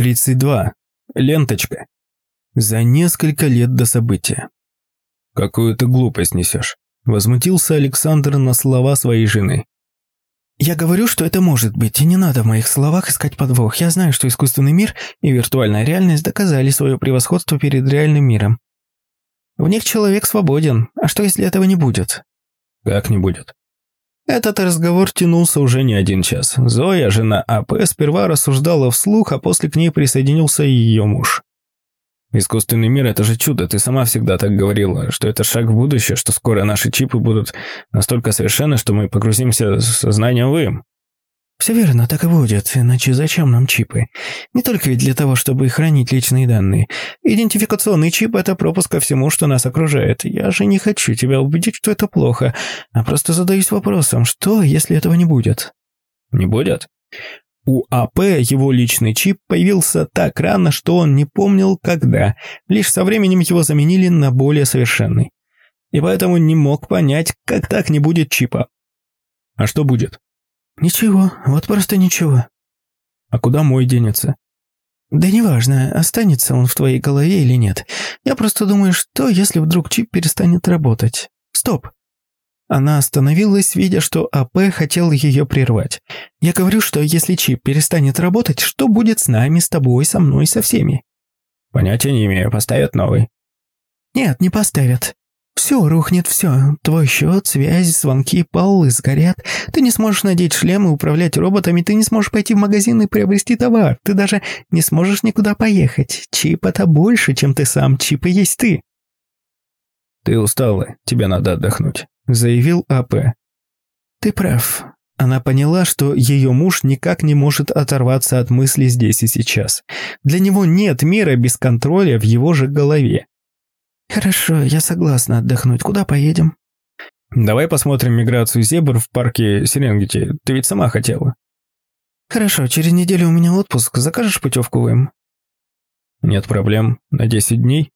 32. Ленточка. За несколько лет до события. «Какую ты глупость несешь?» – возмутился Александр на слова своей жены. «Я говорю, что это может быть, и не надо в моих словах искать подвох. Я знаю, что искусственный мир и виртуальная реальность доказали свое превосходство перед реальным миром. В них человек свободен, а что если этого не будет?» «Как не будет?» Этот разговор тянулся уже не один час. Зоя, жена АП, сперва рассуждала вслух, а после к ней присоединился ее муж. Искусственный мир – это же чудо. Ты сама всегда так говорила, что это шаг в будущее, что скоро наши чипы будут настолько совершенны, что мы погрузимся в сознание в им. Все верно, так и будет. Иначе зачем нам чипы? Не только ведь для того, чтобы хранить личные данные. Идентификационный чип – это пропуск ко всему, что нас окружает. Я же не хочу тебя убедить, что это плохо, а просто задаюсь вопросом, что, если этого не будет? Не будет? У АП его личный чип появился так рано, что он не помнил, когда. Лишь со временем его заменили на более совершенный. И поэтому не мог понять, как так не будет чипа. А что будет? Ничего, вот просто ничего. А куда мой денется? Да неважно, останется он в твоей голове или нет. Я просто думаю, что если вдруг чип перестанет работать. Стоп. Она остановилась, видя, что АП хотел ее прервать. «Я говорю, что если чип перестанет работать, что будет с нами, с тобой, со мной, со всеми?» «Понятия не имею. Поставят новый». «Нет, не поставят. Все рухнет, все. Твой счет, связь, звонки, полы сгорят. Ты не сможешь надеть шлем и управлять роботами, ты не сможешь пойти в магазин и приобрести товар. Ты даже не сможешь никуда поехать. Чип это больше, чем ты сам. Чип и есть ты». «Ты устала. Тебе надо отдохнуть» заявил АП. «Ты прав». Она поняла, что ее муж никак не может оторваться от мысли здесь и сейчас. Для него нет мира без контроля в его же голове. «Хорошо, я согласна отдохнуть. Куда поедем?» «Давай посмотрим миграцию зебр в парке Серенгети. Ты ведь сама хотела». «Хорошо, через неделю у меня отпуск. Закажешь путевку в им?» «Нет проблем. На 10 дней?»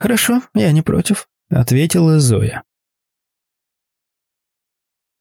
«Хорошо, я не против», — ответила Зоя.